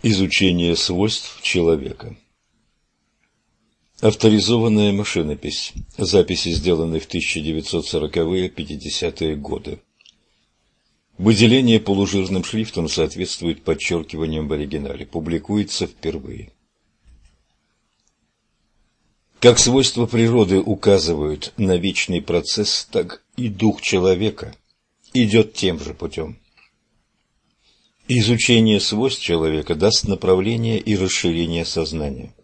Изучение свойств человека Авторизованная машинопись. Записи сделаны в 1940-50-е годы. Выделение полужирным шрифтом соответствует подчеркиваниям в оригинале. Публикуется впервые. Как свойства природы указывают на вечный процесс, так и дух человека идет тем же путем. Изучение свойств человека даст направление и расширение сознания.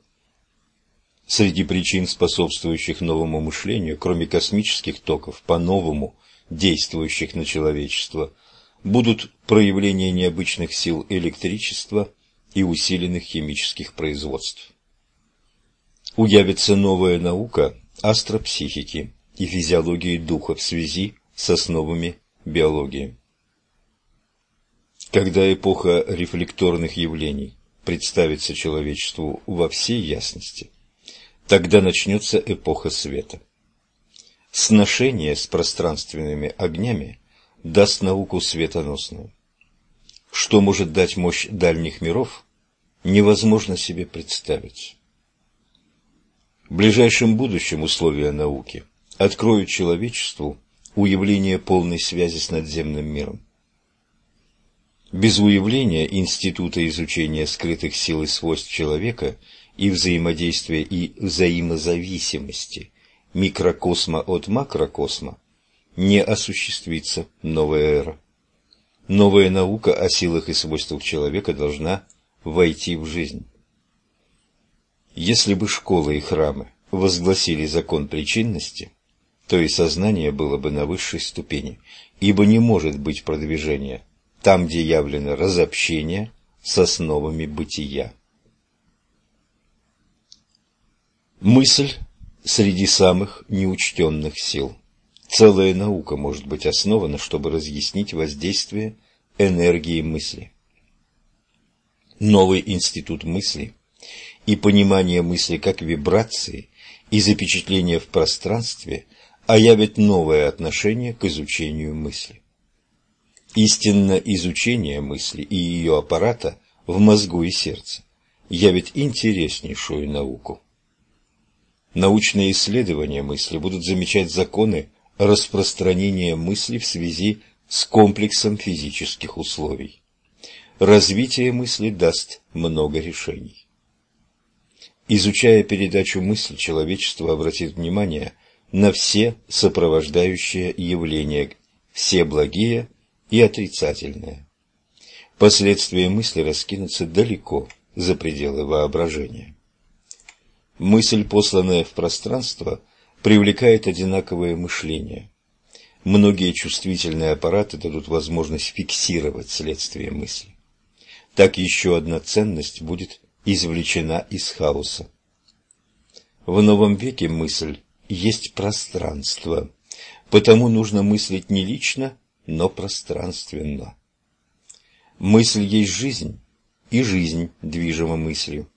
Среди причин, способствующих новому мышлению, кроме космических токов, по-новому действующих на человечество, будут проявления необычных сил электричества и усиленных химических производств. Уявится новая наука астропсихики и физиологии духа в связи с основами биологии. Когда эпоха рефлекторных явлений представится человечеству во всей ясности, тогда начнется эпоха света. Сношение с пространственными огнями даст науку светоносную. Что может дать мощь дальних миров, невозможно себе представить. В ближайшем будущем условия науки откроют человечеству уявление полной связи с надземным миром. Без уявления Института изучения скрытых сил и свойств человека и взаимодействия и взаимозависимости микрокосма от макрокосма не осуществится новая эра. Новая наука о силах и свойствах человека должна войти в жизнь. Если бы школы и храмы возгласили закон причинности, то и сознание было бы на высшей ступени, ибо не может быть продвижения – там, где явлено разобщение с основами бытия. Мысль среди самых неучтенных сил. Целая наука может быть основана, чтобы разъяснить воздействие энергии мысли. Новый институт мысли и понимание мысли как вибрации и запечатления в пространстве оявят новое отношение к изучению мысли. Истинно изучение мысли и ее аппарата в мозгу и сердце явит интереснейшую науку. Научные исследования мысли будут замечать законы распространения мысли в связи с комплексом физических условий. Развитие мысли даст много решений. Изучая передачу мысли, человечество обратит внимание на все сопровождающие явления, все благие и отрицательное. Последствия мысли раскинутся далеко за пределы воображения. Мысль, посланная в пространство, привлекает одинаковое мышление. Многие чувствительные аппараты дадут возможность фиксировать следствие мысли. Так еще одна ценность будет извлечена из хаоса. В новом веке мысль есть пространство, потому нужно мыслить не лично, но пространственно. Мысль есть жизнь, и жизнь движима мыслью.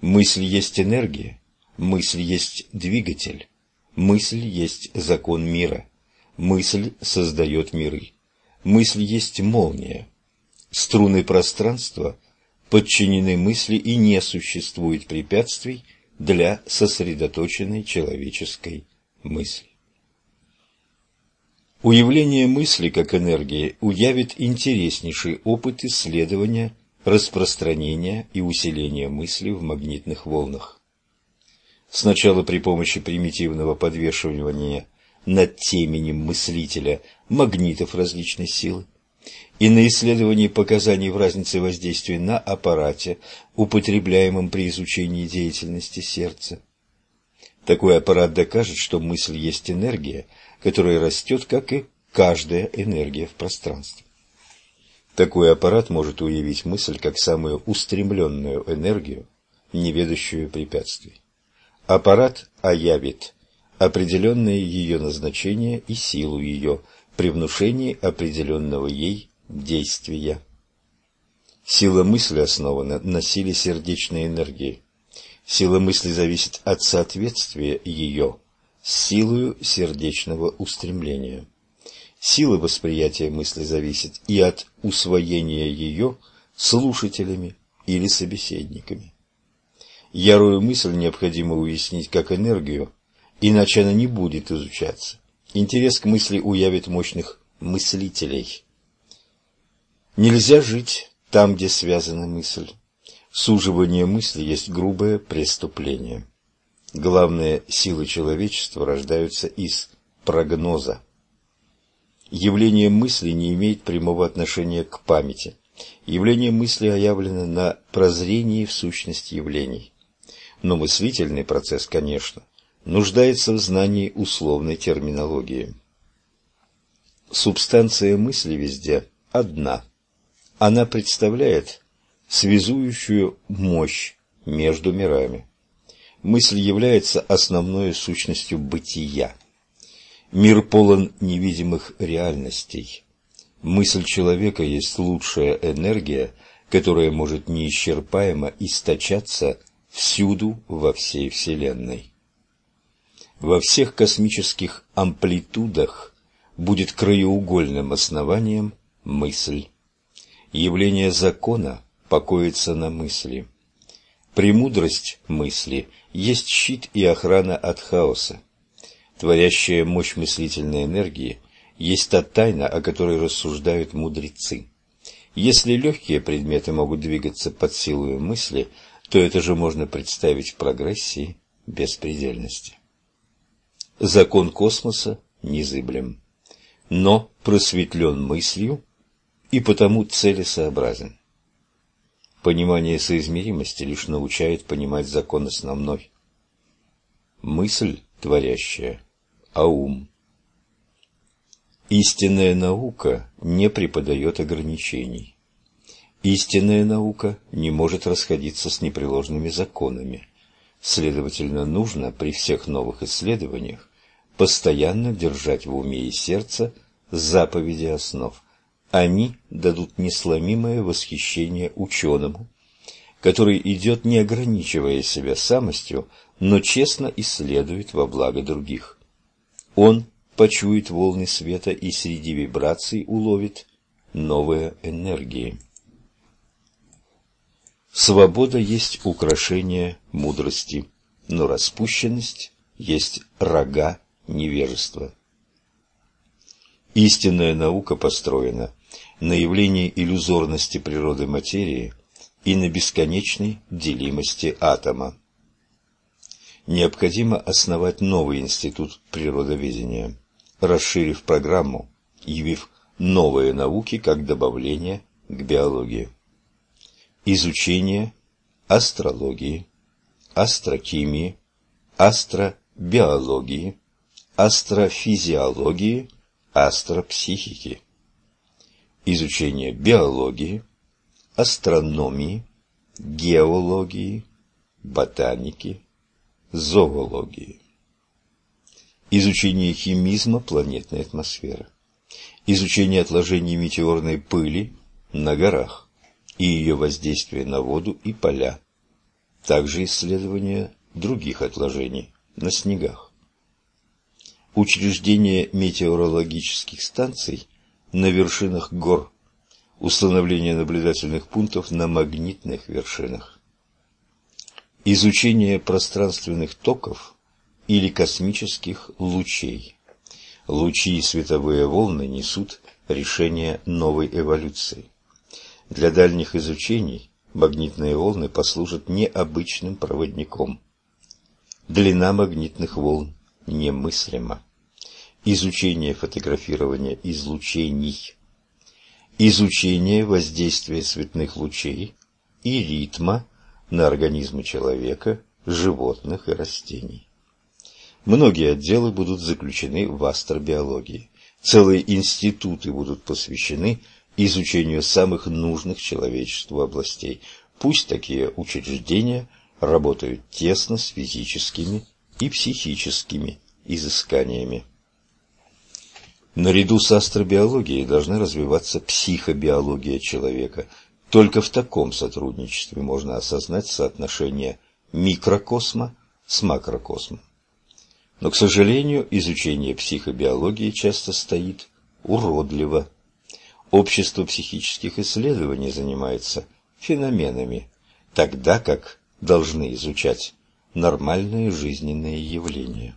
Мысль есть энергия, мысль есть двигатель, мысль есть закон мира, мысль создает миры, мысль есть молния. Струны пространства подчинены мысли и не существует препятствий для сосредоточенной человеческой мысли. Уявление мысли как энергии уявит интереснейший опыт исследования, распространения и усиления мысли в магнитных волнах. Сначала при помощи примитивного подвешивания над теменем мыслителя магнитов различной силы и на исследовании показаний в разнице воздействия на аппарате, употребляемом при изучении деятельности сердца. Такой аппарат докажет, что мысль есть энергия – которая растет, как и каждая энергия в пространстве. Такой аппарат может уявить мысль как самую устремленную энергию, не ведущую препятствий. Аппарат оявит определенное ее назначение и силу ее при внушении определенного ей действия. Сила мысли основана на силе сердечной энергии. Сила мысли зависит от соответствия ее с силою сердечного устремления. Сила восприятия мысли зависит и от усвоения ее слушателями, или собеседниками. Ярую мысль необходимо уяснить как энергию, иначе она не будет изучаться. Интерес к мысли уявит мощных мыслителей. Нельзя жить там, где связана мысль. Суживание мысли есть грубое преступление. Главные силы человечества рождаются из прогноза. Явление мысли не имеет прямого отношения к памяти. Явление мысли оявлено на прозрении в сущность явлений. Но мыслительный процесс, конечно, нуждается в знании условной терминологии. Субстанция мысли везде одна. Она представляет связующую мощь между мирами. Мысль является основной сущностью бытия. Мир полон невидимых реальностей. Мысль человека есть лучшая энергия, которая может неисчерпаемо источаться всюду во всей Вселенной. Во всех космических амплитудах будет краеугольным основанием мысль. Явление закона покоится на мысли. Премудрость мысли есть щит и охрана от хаоса. Творящая мощь мыслительной энергии есть та тайна, о которой рассуждают мудрецы. Если легкие предметы могут двигаться под силой мысли, то это же можно представить в прогрессии беспредельности. Закон космоса незыблем, но просветлен мыслью и потому целесообразен. Понимание соизмеримости лишь научает понимать закон основной. Мысль творящая, а ум. Истинная наука не преподает ограничений. Истинная наука не может расходиться с непреложными законами. Следовательно, нужно при всех новых исследованиях постоянно держать в уме и сердце заповеди основ – они дадут несломимое восхищение ученому, который идет не ограничивая себя самостью, но честно исследует во благо других. Он почует волны света и среди вибраций уловит новые энергии. Свобода есть украшение мудрости, но распущенность есть рога невежества. Истинная наука построена на явлении иллюзорности природы материи и на бесконечной делимости атома. Необходимо основать новый институт природоведения, расширив программу, явив новые науки как добавление к биологии. Изучение астрологии, астрохимии, астробиологии, астрофизиологии, астропсихики изучение биологии, астрономии, геологии, ботаники, зоологии. Изучение химизма планетной атмосферы. Изучение отложений метеорной пыли на горах и ее воздействия на воду и поля. Также исследование других отложений на снегах. Учреждение метеорологических станций на вершинах гор, установление наблюдательных пунктов на магнитных вершинах. Изучение пространственных токов или космических лучей. Лучи и световые волны несут решение новой эволюции. Для дальних изучений магнитные волны послужат необычным проводником. Длина магнитных волн немыслима изучение фотографирования излучений, изучение воздействия цветных лучей и ритма на организмы человека, животных и растений. Многие отделы будут заключены в астробиологии. Целые институты будут посвящены изучению самых нужных человечеству областей. Пусть такие учреждения работают тесно с физическими и психическими изысканиями. Наряду с астробиологией должна развиваться психобиология человека. Только в таком сотрудничестве можно осознать соотношение микрокосма с макрокосмом. Но, к сожалению, изучение психобиологии часто стоит уродливо. Общество психических исследований занимается феноменами тогда как должны изучать нормальные жизненные явления.